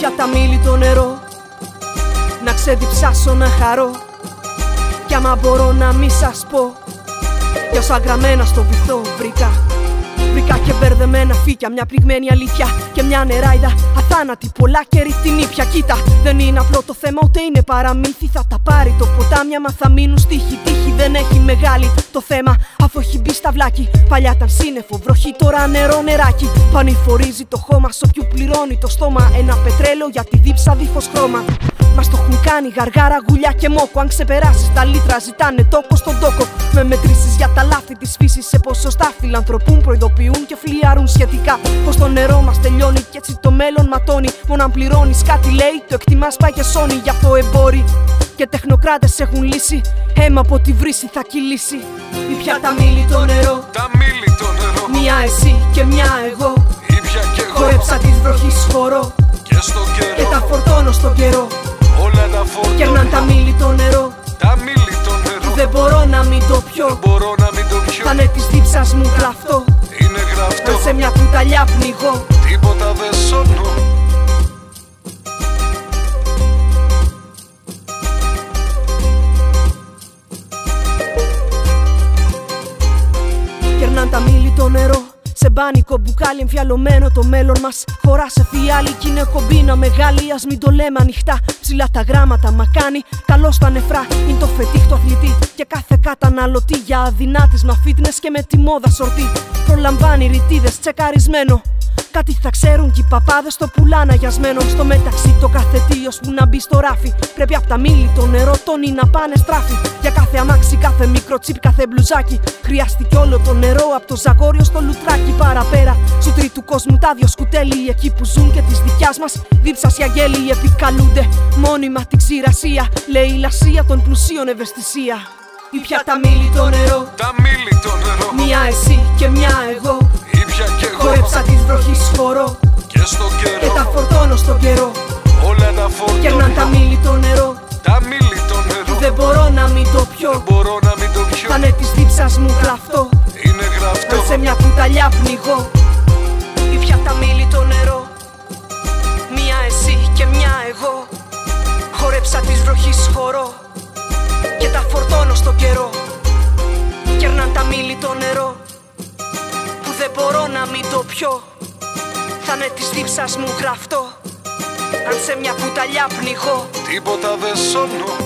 Ήπια τα μίλη το νερό. Να ξεδιψάσω να χαρώ. Κι άμα μπορώ να μη σας πω Για όσα γραμμένα στο βυθό βρήκα Βρήκα και μπερδεμένα φύκια, μια πληγμένη αλήθεια και μια νεράιδα αθάνατη. Πολλά καιρή την ήπια. Κοίτα, δεν είναι απλό το θέμα, ούτε είναι παραμύθι. Θα τα πάρει το ποτάμια, μα θα μείνουν στίχη. Τύχη δεν έχει μεγάλη το θέμα, αφού έχει μπει στα βλάκι. Παλιά ήταν σύννεφο, βροχή, τώρα νερό, νεράκι. Πανηφορίζει το χώμα, σ' όποιου πληρώνει το στόμα. Ένα πετρέλαιο για τη δίψα δίχως χρώμα. Μας το έχουν κάνει γαργάρα, γουλιά και μόκο. Αν ξεπεράσεις τα λίτρα, ζητάνε τόκο στον τόκο. Με μετρήσεις για τα λάθη της φύσης σε ποσοστά φιλανθρωπούν, προειδοποιούν και φλιάρουν σχετικά. Πως το νερό μας τελειώνει και έτσι το μέλλον ματώνει. Μόνο αν πληρώνεις κάτι λέει, το εκτιμάς πάει και σώνει. Γι' αυτό εμπόροι και τεχνοκράτες έχουν λύσει. Αίμα από τη βρύση θα κυλήσει. Ήπια τα μίλη το νερό. Τα μίλη το νερό. Μια εσύ και μια εγώ. Ήπια κι εγώ. Χορέψα της βροχής χορό. Και στο καιρό. Και τα φορτώνω στον καιρό. Όλα τα φόρτωνα. Κέρναν τα μίλη το νερό. Τα μίλη το νερό. Δεν μπορώ να μην το πιω. Δεν μπορώ να μην το πιω. Θα είναι της δίψας μου γραφτό. Είναι γραφτό. Αν σε μια κουταλιά πνιγώ. Τίποτα δεν σώνω. Κερνάν τα μίλη το νερό. Σε μπάνικο μπουκάλι εμφιαλωμένο το μέλλον μας. Χωρά σε φιάλη κι είναι κομπίνα μεγάλη. Α μην το λέμε ανοιχτά. Ψηλά τα γράμματα μα κάνει καλό στα νεφρά. Είναι το φετίχ το αθλητή και κάθε καταναλωτή για αδυνάτης μα fitness και με τη μόδα σορτή. Προλαμβάνει ρητίδες τσεκαρισμένο. Κάτι θα ξέρουν κι οι παπάδες το πουλάνε αγιασμένο. Στο μεταξύ το καθετίο που να μπει στο ράφι. Πρέπει απ' τα μίλη το νερό τόνι να πάνε στράφη. Για κάθε αμάξι, κάθε μικρό τσίπ, κάθε μπλουζάκι. Χρειάστηκε όλο το νερό από το ζαγόριο στο λουτράκι. Παραπέρα σου τρίτου κόσμου τα δυο σκουτέλη. Εκεί που ζουν και της δικιάς μας δίψας οι αγγέλοι επικαλούνται. Μόνιμα την ξηρασία. Λέει η λασία των πλουσίων ευαισθησία. Ήπια τα μίλη το νερό. Τα μίλη το νερό. Μια εσύ και μια εγώ. Βροχή χορό. Και στο Και καιρό. τα φορτώνω στον καιρό. Όλα τα φόρτωνα. Κέρναν τα μίλη το νερό. Τα μίλη το νερό. Δεν μπορώ να μην το πιω. Δεν μπορώ να μην το πιω. Θα είναι της δίψας μου γραφτό. Είναι γραφτό. Αν σε μια κουταλιά πνιγώ. Ήπια τα μίλη το νερό. Μια εσύ και μια εγώ. Χορέψα της βροχής χορό. Και τα φορτώνω στον καιρό. Κέρναν τα μίλη το νερό. Που δεν μπορώ να μην το πιω. Θα είναι τη δίψα μου γραφτό. Αν σε μια κουταλιά πνιγώ. Τίποτα δεν σώνω.